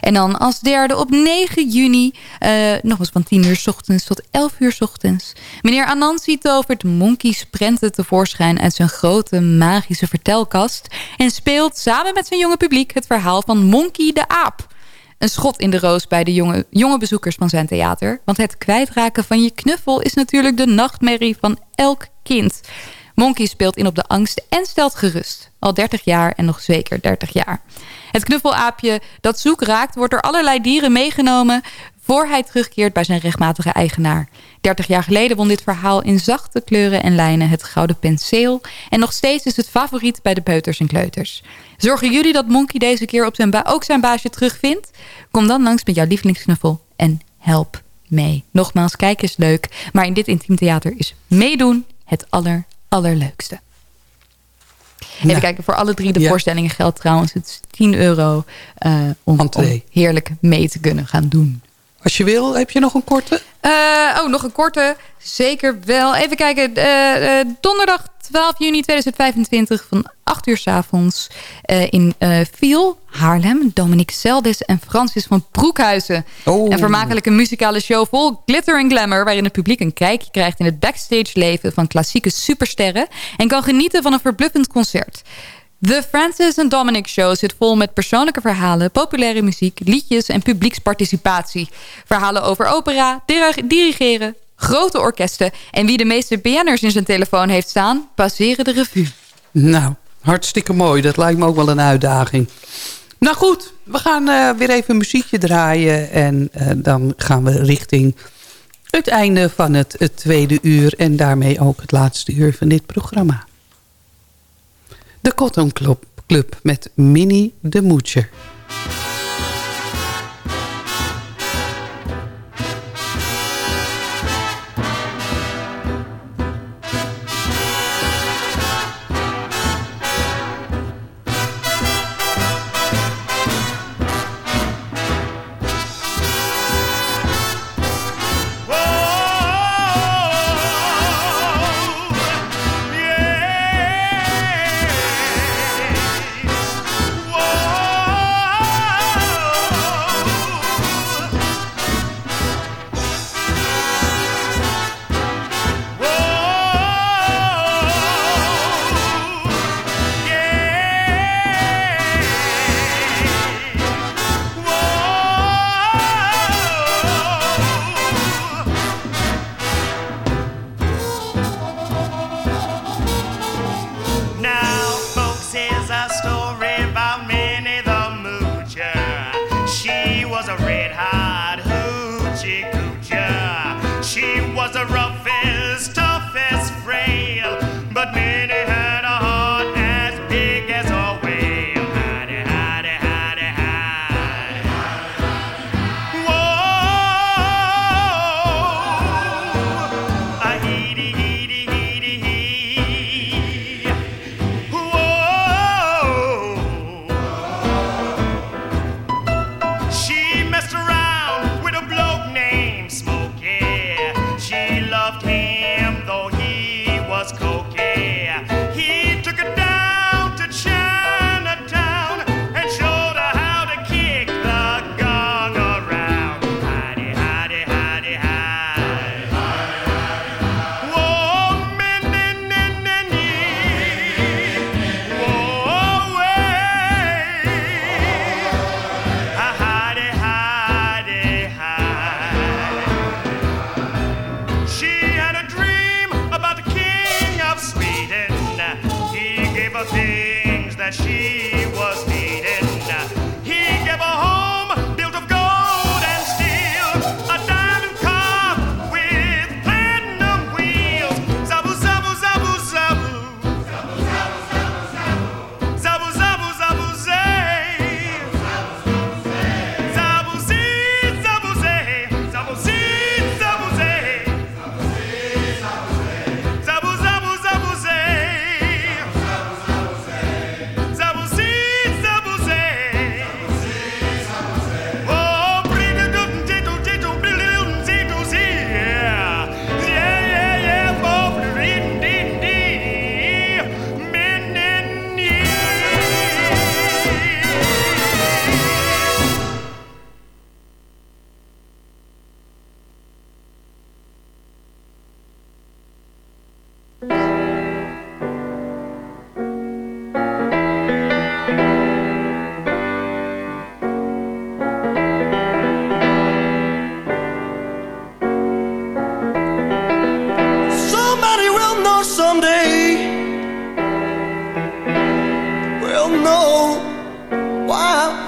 En dan als derde op 9 juni... eh nog eens van 10 uur 's ochtends tot 11 uur 's ochtends... meneer Anansi tovert Monkey's prenten tevoorschijn... uit zijn grote magische vertelkast... en speelt samen met zijn jonge publiek... het verhaal van Monkey de aap... Een schot in de roos bij de jonge, jonge bezoekers van zijn theater. Want het kwijtraken van je knuffel is natuurlijk de nachtmerrie van elk kind. Monkey speelt in op de angst en stelt gerust. Al 30 jaar en nog zeker 30 jaar. Het knuffelaapje dat zoek raakt wordt door allerlei dieren meegenomen... voor hij terugkeert bij zijn rechtmatige eigenaar. 30 jaar geleden won dit verhaal in zachte kleuren en lijnen het gouden penseel... en nog steeds is het favoriet bij de peuters en kleuters. Zorgen jullie dat Monkey deze keer op zijn ook zijn baasje terugvindt? Kom dan langs met jouw lievelingsknuffel en help mee. Nogmaals, kijken is leuk, maar in dit intiem theater is meedoen het aller, allerleukste. Even kijken, voor alle drie de voorstellingen geldt trouwens het is 10 euro eh, om, heerlijk mee te kunnen gaan doen. Als je wil, heb je nog een korte? Eh, oh, nog een korte. Zeker wel. Even kijken. eh, donderdag 12 juni 2025 van 8 uur s avonds eh, in Viel, Haarlem. Dominique Seldes en Francis van Broekhuizen. Oh. Een vermakelijke muzikale show vol glitter en glamour... waarin het publiek een kijkje krijgt in het backstage leven van klassieke supersterren... en kan genieten van een verbluffend concert. The Francis and Dominic Show zit vol met persoonlijke verhalen, populaire muziek, liedjes en publieksparticipatie. Verhalen over opera, dir- dirigeren, grote orkesten... en wie de meeste BN'ers in zijn telefoon heeft staan, passeren de revue. Nou, hartstikke mooi. Dat lijkt me ook wel een uitdaging. Nou goed, we gaan eh, weer even een muziekje draaien... en eh, dan gaan we richting het einde van het, tweede uur... en daarmee ook het laatste uur van dit programma. De Cotton Club, Club met Minnie de Moetjer.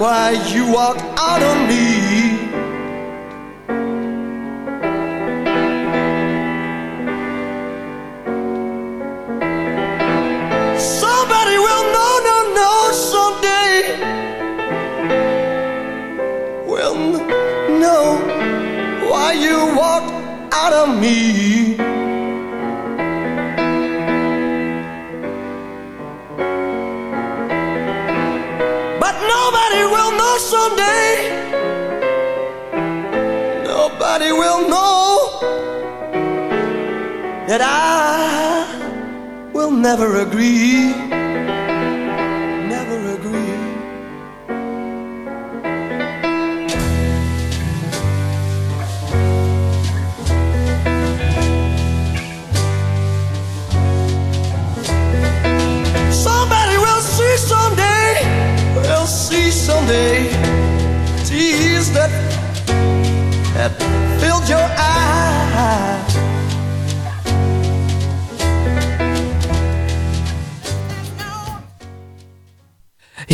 why you walked out on me. Somebody will know, no, no, someday. Will know why you walked out on me. someday nobody will know that I will never agree.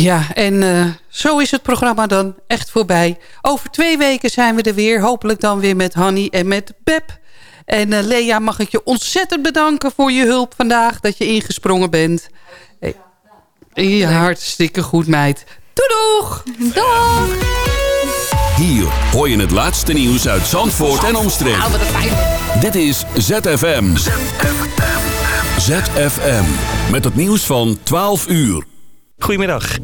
Ja, en eh, zo is het programma dan echt voorbij. Over twee weken zijn we er weer. Hopelijk dan weer met Hanny en met Beb. En eh, Lea, mag ik je ontzettend bedanken voor je hulp vandaag. Dat je ingesprongen bent. Eh, Ja, hartstikke goed, meid. Doei doeg! Dag! Hier hoor je het laatste nieuws uit Zandvoort en omstreken. Dit is ZFM. ZFM. Met het nieuws van 12 uur. Goedemiddag.